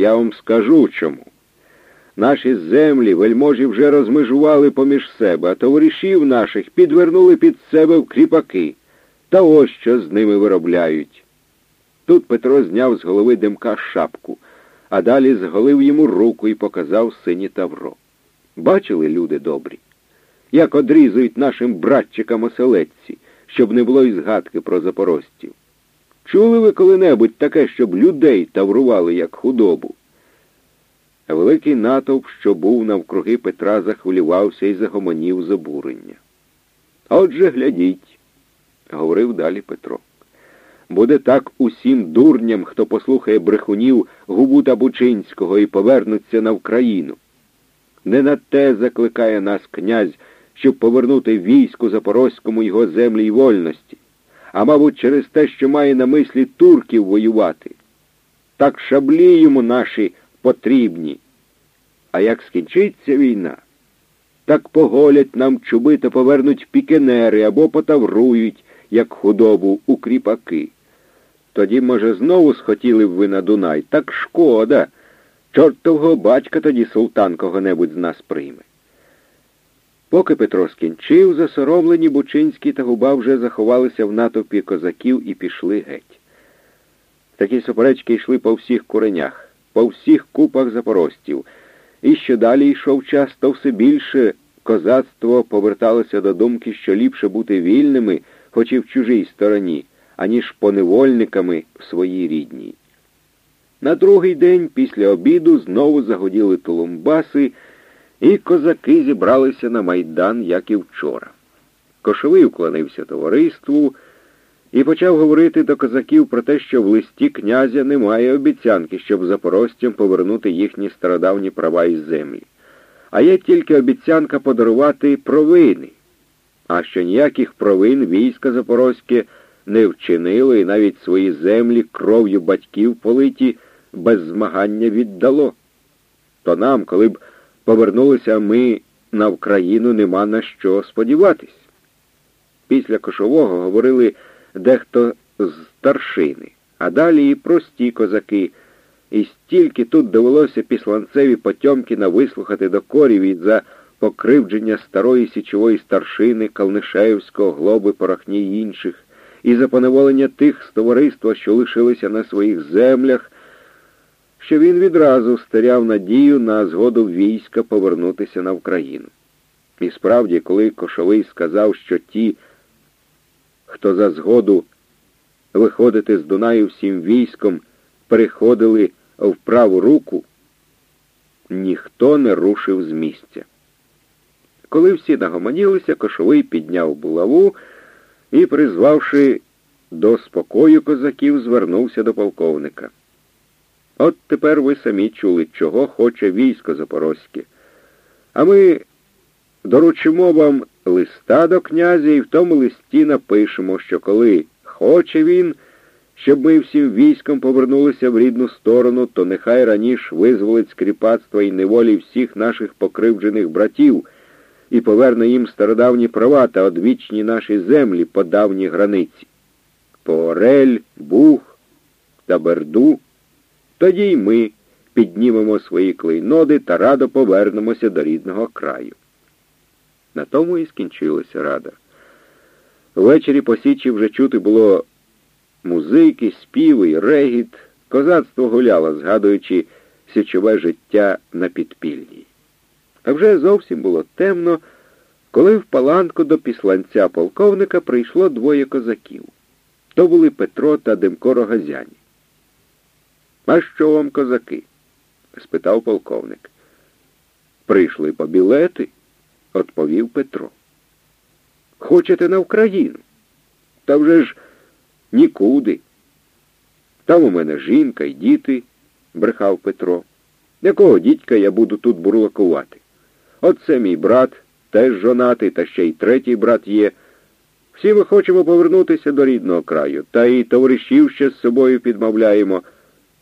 Я вам скажу чому. Наші землі вельможі вже розмежували поміж себе, а товаришів наших підвернули під себе в кріпаки. Та ось що з ними виробляють. Тут Петро зняв з голови димка шапку, а далі зголив йому руку і показав сині тавро. Бачили люди добрі, як одрізують нашим братчикам оселедці, щоб не було й згадки про запорожців. Чули ви коли-небудь таке, щоб людей таврували, як худобу? Великий натовп, що був навкруги Петра, захвилювався і загомонів з обурення. Отже, глядіть, говорив далі Петро. Буде так усім дурням, хто послухає брехунів Губута Бучинського і повернуться на Вкраїну. Не на те закликає нас князь, щоб повернути війську Запорозькому його землі й вольності, а мабуть, через те, що має на мислі турків воювати. Так шаблі йому наші потрібні. А як скінчиться війна, так поголять нам чуби та повернуть пікенери або потаврують, як худобу у кріпаки. Тоді, може, знову схотіли б ви на Дунай, так шкода. Чортового батька тоді султан кого-небудь з нас прийме. Поки Петро скінчив, засоромлені Бучинський та губа вже заховалися в натовпі козаків і пішли геть. Такі суперечки йшли по всіх куренях, по всіх купах запорожців. І що далі йшов час, то все більше козацтво поверталося до думки, що ліпше бути вільними, хоч і в чужій стороні, аніж поневольниками в своїй рідній. На другий день після обіду знову загоділи тулумбаси, і козаки зібралися на майдан, як і вчора. Кошовий уклонився товариству і почав говорити до козаків про те, що в листі князя немає обіцянки, щоб запорожцям повернути їхні стародавні права із землі. А є тільки обіцянка подарувати провини, а що ніяких провин війська Запорозьке не вчинило і навіть свої землі кров'ю батьків политі без змагання віддало. То нам, коли б повернулися ми на Вкраїну, нема на що сподіватись. Після кошового говорили дехто з старшини, а далі і прості козаки. І стільки тут довелося післанцеві Потьомкіна вислухати до корів і за покривдження старої січової старшини, Калнишеївського, глоби, порохні інших, і за поневолення тих з товариства, що лишилися на своїх землях, що він відразу стеряв надію на згоду війська повернутися на Україну. І справді, коли Кошовий сказав, що ті, хто за згоду виходити з Дунаю всім військом, переходили в праву руку, ніхто не рушив з місця. Коли всі нагомонілися, Кошовий підняв булаву і, призвавши до спокою козаків, звернувся до полковника. От тепер ви самі чули, чого хоче військо Запорозьке. А ми доручимо вам листа до князя і в тому листі напишемо, що коли хоче він, щоб ми всім військом повернулися в рідну сторону, то нехай раніше визволить з кріпацтва і неволі всіх наших покривджених братів і поверне їм стародавні права та одвічні наші землі по давній границі. По Орель, Бух та Берду. Тоді й ми піднімемо свої клейноди та радо повернемося до рідного краю. На тому і скінчилася рада. Ввечері по січі вже чути було музики, співи регіт. Козацтво гуляло, згадуючи січове життя на підпільній. А вже зовсім було темно, коли в паланку до післанця полковника прийшло двоє козаків. То були Петро та Демко Рогазяні. А що вам, козаки? спитав полковник. Прийшли по білети, відповів Петро. Хочете на Україну? Та вже ж нікуди. Там у мене жінка і діти, брехав Петро. Якого дідька я буду тут бурлакувати? Оце мій брат, теж жонатий, та ще й третій брат є. Всі ми хочемо повернутися до рідного краю, та і товаришів ще з собою підмовляємо.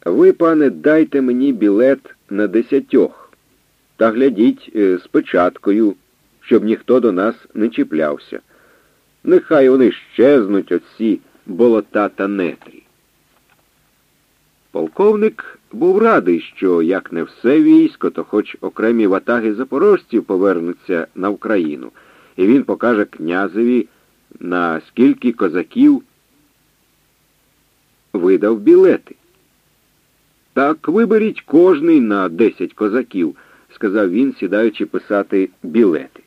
Ви, пане, дайте мені білет на десятьох. Та глядіть з печаткою, щоб ніхто до нас не чіплявся. Нехай вони щезнуть оці болота та нетрі. Полковник був радий, що як не все військо, то хоч окремі ватаги запорожців повернуться на Україну, і він покаже князеві, на скільки козаків видав білети. Так виберіть кожний на десять козаків, сказав він, сідаючи писати білети.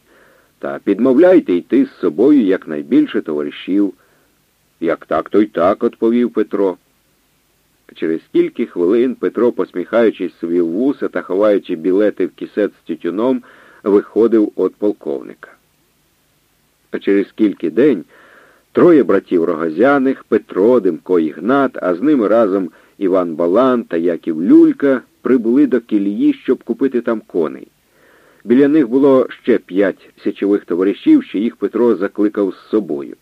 Та підмовляйте йти з собою якнайбільше товаришів. Як так, то й так, відповів Петро. Через кілька хвилин Петро, посміхаючись собі в вуса та ховаючи білети в кісет з тютюном, виходив від полковника. А через кілька день троє братів Рогозяних, Петро, Демко і Гнат, а з ними разом Іван Балан та Яків Люлька прибули до кілії, щоб купити там коней. Біля них було ще п'ять січових товаришів, що їх Петро закликав з собою.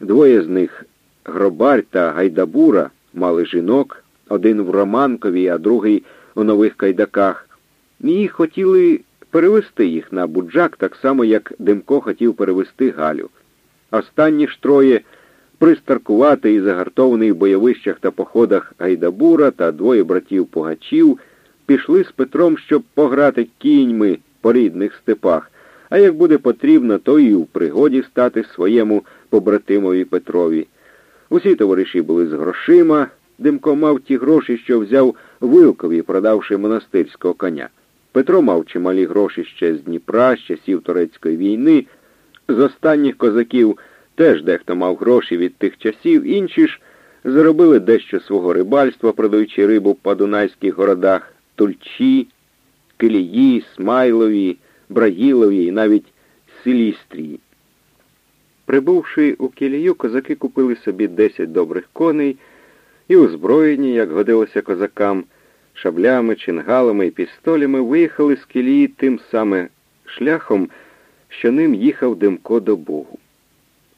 Двоє з них Гробар та Гайдабура мали жінок, один в Романкові, а другий у нових кайдаках. І хотіли перевести їх на буджак, так само, як Демко хотів перевести Галю. Останні ж троє пристаркувати і загартований в бойовищах та походах Гайдабура та двоє братів Погачів пішли з Петром, щоб пограти кіньми по рідних степах, а як буде потрібно, то і в пригоді стати своєму побратимові Петрові. Усі товариші були з грошима. Димко мав ті гроші, що взяв Вилкові, продавши монастирського коня. Петро мав чималі гроші ще з Дніпра, з часів Турецької війни. З останніх козаків теж дехто мав гроші від тих часів, інші ж заробили дещо свого рибальства, продаючи рибу по дунайських городах Тульчі, Килії, Смайлові, Браїлові і навіть Силістрії. Прибувши у кілію, козаки купили собі десять добрих коней і, озброєні, як годилося козакам, шаблями, чингалами і пістолями, виїхали з кілії тим самим шляхом, що ним їхав Демко до Богу.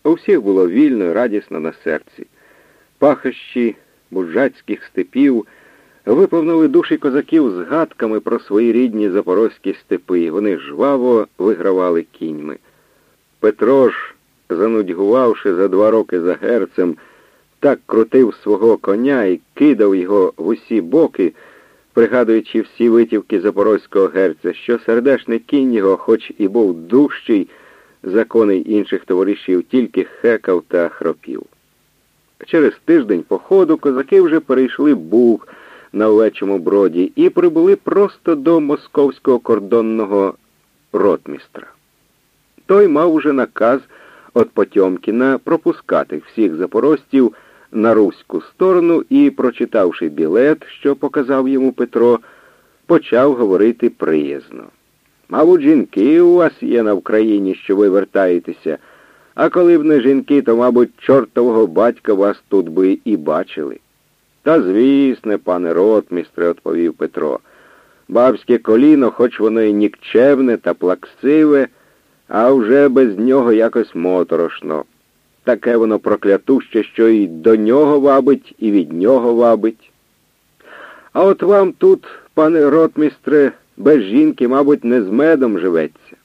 У всіх було вільно і радісно на серці. Пахощі буджацьких степів виповнили душі козаків згадками про свої рідні запорозькі степи. Вони жваво вигравали кіньми. Петро ж занудьгувавши за два роки за герцем, так крутив свого коня і кидав його в усі боки, пригадуючи всі витівки запорозького герця, що сердешний кінь його, хоч і був дужчий за коней інших товаришів, тільки хекав та хропів. Через тиждень походу козаки вже перейшли Буг на овечому броді і прибули просто до московського кордонного ротмістра. Той мав уже наказ от Потьомкіна пропускати всіх запорожців на руську сторону і, прочитавши білет, що показав йому Петро, почав говорити приязно. Мабуть, жінки у вас є на Вкраїні, що ви вертаєтеся, а коли б не жінки, то, мабуть, чортового батька вас тут би і бачили. Та, звісне, пане ротмістре, відповів Петро. Бабське коліно, хоч воно і нікчевне та плаксиве, а вже без нього якось моторошно. Таке воно проклятуще, що і до нього вабить, і від нього вабить. А от вам тут, пане ротмістре, без жінки, мабуть, не з медом живеться.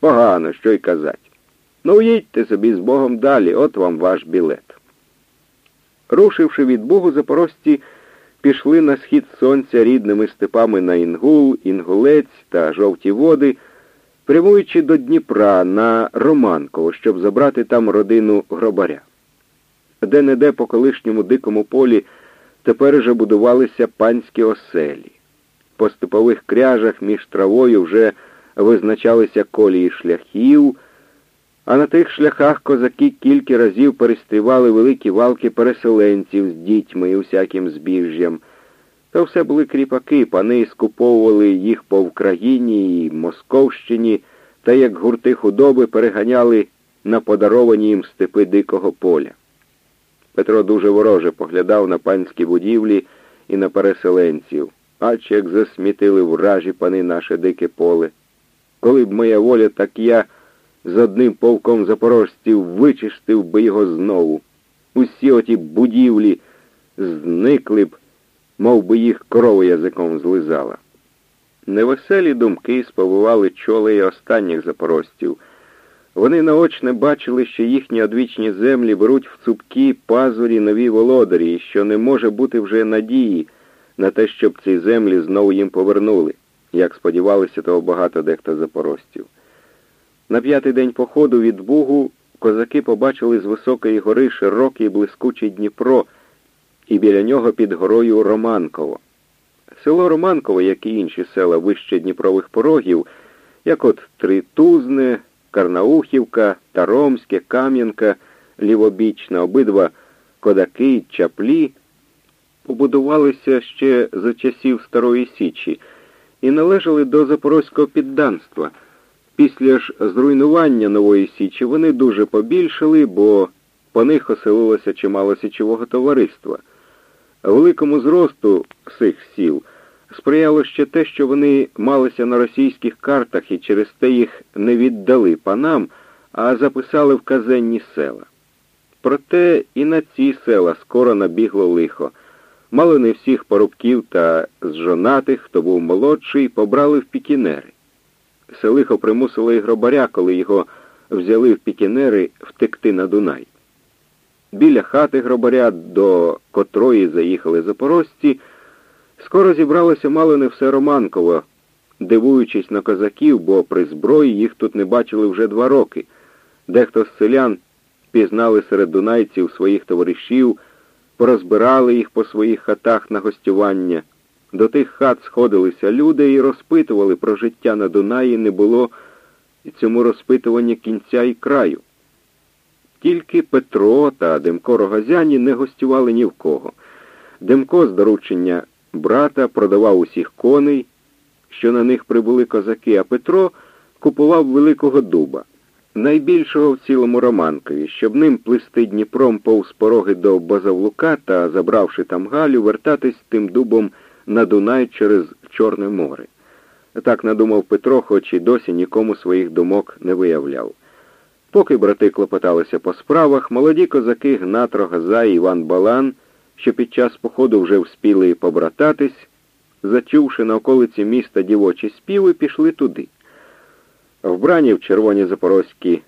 Погано, що й казать. Ну, їдьте собі з Богом далі, от вам ваш білет. Рушивши від Богу, запорожці пішли на схід сонця рідними степами на Інгул, Інгулець та жовті води прямуючи до Дніпра на Романково, щоб забрати там родину гробаря. Де-не-де по колишньому дикому полі тепер вже будувалися панські оселі. По степових кряжах між травою вже визначалися колії шляхів, а на тих шляхах козаки кілька разів перестрівали великі валки переселенців з дітьми і усяким збіжжям. То все були кріпаки, пани скуповували їх по Україні і Московщині, та як гурти худоби переганяли на подаровані їм степи дикого поля. Петро дуже вороже поглядав на панські будівлі і на переселенців, ач як засмітили вражі пани наше дике поле. Коли б моя воля, так я з одним полком запорожців вичистив би його знову. Усі оті будівлі зникли б мов би їх корова язиком злизала. Невеселі думки сповивали чоли й останніх запорожців. Вони наочне бачили, що їхні одвічні землі беруть в цупкі пазурі нові володарі, і що не може бути вже надії на те, щоб ці землі знову їм повернули, як сподівалися того багато дехто запорожців. На п'ятий день походу від Бугу козаки побачили з високої гори широкий блискучий Дніпро і біля нього під горою Романково. Село Романково, як і інші села вище Дніпрових порогів, як от Тритузне, Карнаухівка, Таромське, Кам'янка, Лівобічна, обидва кодаки, чаплі, побудувалися ще за часів Старої Січі і належали до запорозького підданства. Після ж зруйнування Нової Січі вони дуже побільшали, бо по них оселилося чимало січового товариства. Великому зросту цих сіл сприяло ще те, що вони малися на російських картах і через те їх не віддали панам, а записали в казенні села. Проте і на ці села скоро набігло лихо. Мало не всіх порубків та зжонатих, хто був молодший, побрали в пікінери. Селихо примусило і гробаря, коли його взяли в пікінери, втекти на Дунай. Біля хати гробаря, до котрої заїхали запорожці, скоро зібралося мало не все Романково, дивуючись на козаків, бо при зброї їх тут не бачили вже два роки. Дехто з селян пізнали серед дунайців своїх товаришів, порозбирали їх по своїх хатах на гостювання. До тих хат сходилися люди і розпитували про життя на Дунаї не було і цьому розпитуванні кінця і краю. Тільки Петро та Демко Рогазяні не гостювали ні в кого. Демко з доручення брата продавав усіх коней, що на них прибули козаки, а Петро купував великого дуба, найбільшого в цілому Романкові, щоб ним плисти Дніпром повз пороги до Базавлука та, забравши там Галю, вертатись тим дубом на Дунай через Чорне море. Так надумав Петро, хоч і досі нікому своїх думок не виявляв. Поки брати клопоталися по справах, молоді козаки Гнат Рогаза і Іван Балан, що під час походу вже вспіли побрататись, зачувши на околиці міста дівочі співи, пішли туди. Вбрані в червоні запорозькі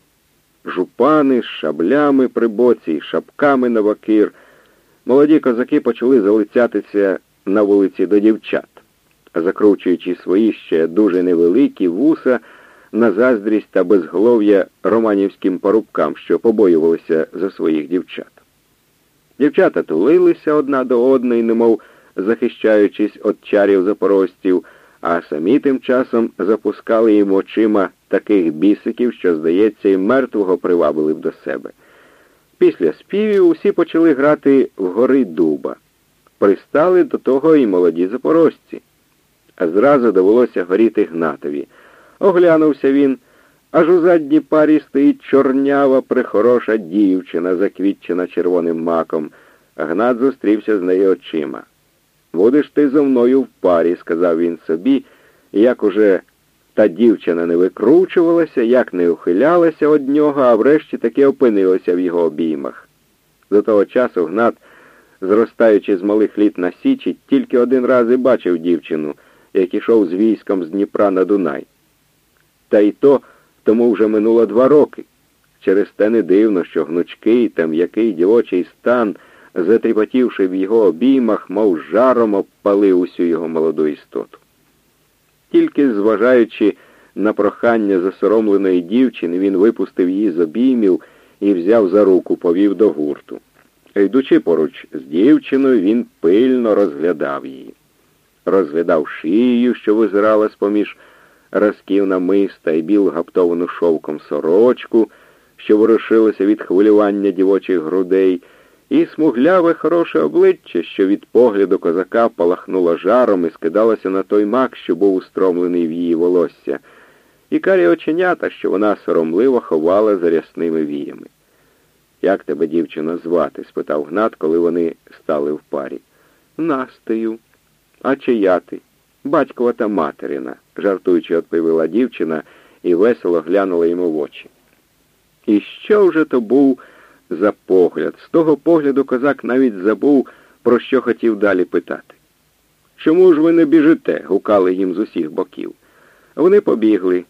жупани з шаблями при боці і шапками на вакир, молоді козаки почали залицятися на вулиці до дівчат, закручуючи свої ще дуже невеликі вуса на заздрість та безголов'я романівським парубкам, що побоювалися за своїх дівчат. Дівчата тулилися одна до одної, немов захищаючись від чарів запорожців, а самі тим часом запускали їм очима таких бісиків, що, здається, і мертвого привабили б до себе. Після співів усі почали грати в гори дуба. Пристали до того і молоді запорожці. А зразу довелося горіти Гнатові. Оглянувся він, аж у задній парі стоїть чорнява, прихороша дівчина, заквітчена червоним маком. Гнат зустрівся з нею очима. Будеш ти зо мною в парі, сказав він собі, як уже та дівчина не викручувалася, як не ухилялася від нього, а врешті таки опинилася в його обіймах. До того часу Гнат, зростаючи з малих літ на Січі, тільки один раз і бачив дівчину, як ішов з військом з Дніпра на Дунай. Та й то тому вже минуло два роки. Через те не дивно, що гнучкий та м'який дівочий стан, затріпотівши в його обіймах, мов жаром обпалив усю його молоду істоту. Тільки зважаючи на прохання засоромленої дівчини, він випустив її з обіймів і взяв за руку, повів до гурту. Йдучи поруч з дівчиною, він пильно розглядав її. Розглядав шию, що визирала з-поміж разків намиста і білу гаптовану шовком сорочку, що ворушилася від хвилювання дівочих грудей, і смугляве хороше обличчя, що від погляду козака палахнуло жаром і скидалося на той мак, що був устромлений в її волосся, і карі оченята, що вона соромливо ховала за рясними віями. Як тебе, дівчина, звати? спитав Гнат, коли вони стали в парі. Настею. А чия ти? Батькова та материна, жартуючи, відповіла дівчина і весело глянула йому в очі. І що вже то був за погляд? З того погляду козак навіть забув, про що хотів далі питати. Чому ж ви не біжите? гукали їм з усіх боків. Вони побігли.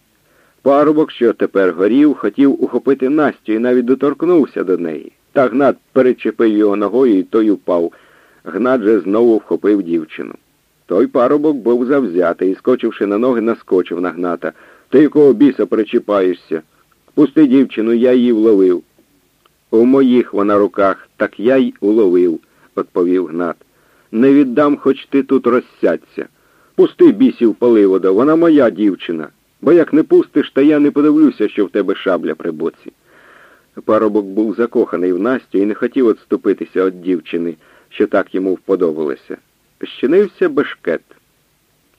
Парубок, що тепер горів, хотів ухопити Настю і навіть доторкнувся до неї. Та Гнат перечепив його ногою і той упав. Гнат же знову вхопив дівчину. Той парубок був завзятий і, скочивши на ноги, наскочив на гната. Ти якого біса причіпаєшся? Пусти дівчину, я її вловив. У моїх вона руках, так я й уловив, відповів Гнат. Не віддам, хоч ти тут розсядься. Пусти бісів поливода, вона моя дівчина. Бо як не пустиш, та я не подивлюся, що в тебе шабля при боці. Парубок був закоханий в Настю і не хотів відступитися від дівчини, що так йому вподобалося. Щинився бешкет.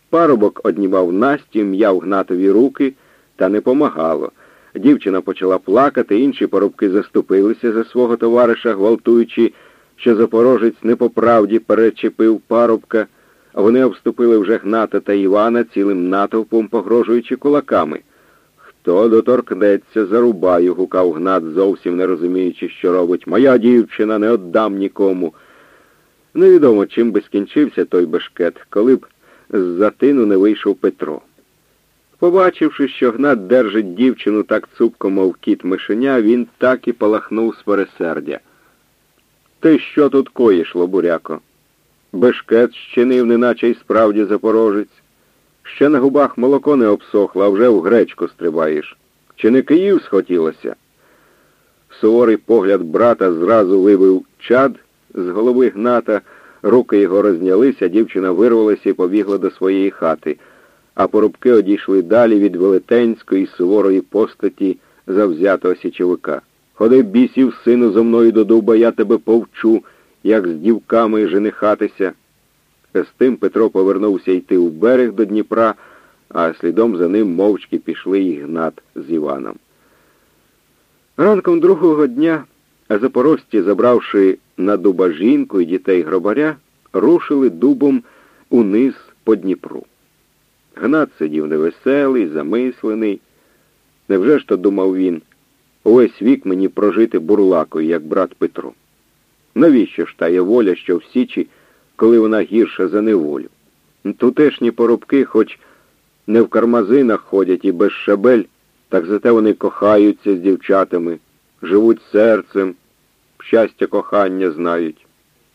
Парубок однімав Настю, м'яв гнатові руки, та не помагало. Дівчина почала плакати, інші парубки заступилися за свого товариша, гвалтуючи, що запорожець не по правді перечепив парубка, вони обступили вже Гната та Івана цілим натовпом, погрожуючи кулаками. Хто доторкнеться, зарубаю, гукав Гнат, зовсім не розуміючи, що робить. Моя дівчина не отдам нікому. Невідомо, чим би скінчився той бешкет, коли б з затину не вийшов Петро. Побачивши, що Гнат держить дівчину так цупко, мов кіт мишеня, він так і палахнув з пересердя. Ти що тут коїш, лобуряко? Бешкет щинив, неначе й справді запорожець. Ще на губах молоко не обсохло, а вже в гречку стрибаєш. Чи не Київ схотілося? Суворий погляд брата зразу вибив чад з голови гната, руки його рознялися, дівчина вирвалася і побігла до своєї хати, а порубки одійшли далі від велетенської суворої постаті завзятого січовика. Ходи бісів, сину, зо мною до дуба, я тебе повчу, як з дівками женихатися. З тим Петро повернувся йти в берег до Дніпра, а слідом за ним мовчки пішли і з Іваном. Ранком другого дня запорожці, забравши на дуба жінку і дітей гробаря, рушили дубом униз по Дніпру. Гнат сидів невеселий, замислений. Невже ж то думав він? Увесь вік мені прожити бурлакою, як брат Петро. Навіщо ж тая воля, що в Січі, коли вона гірша за неволю? Тутешні порубки, хоч не в кармазинах ходять і без шабель, так зате вони кохаються з дівчатами, живуть серцем, щастя кохання знають.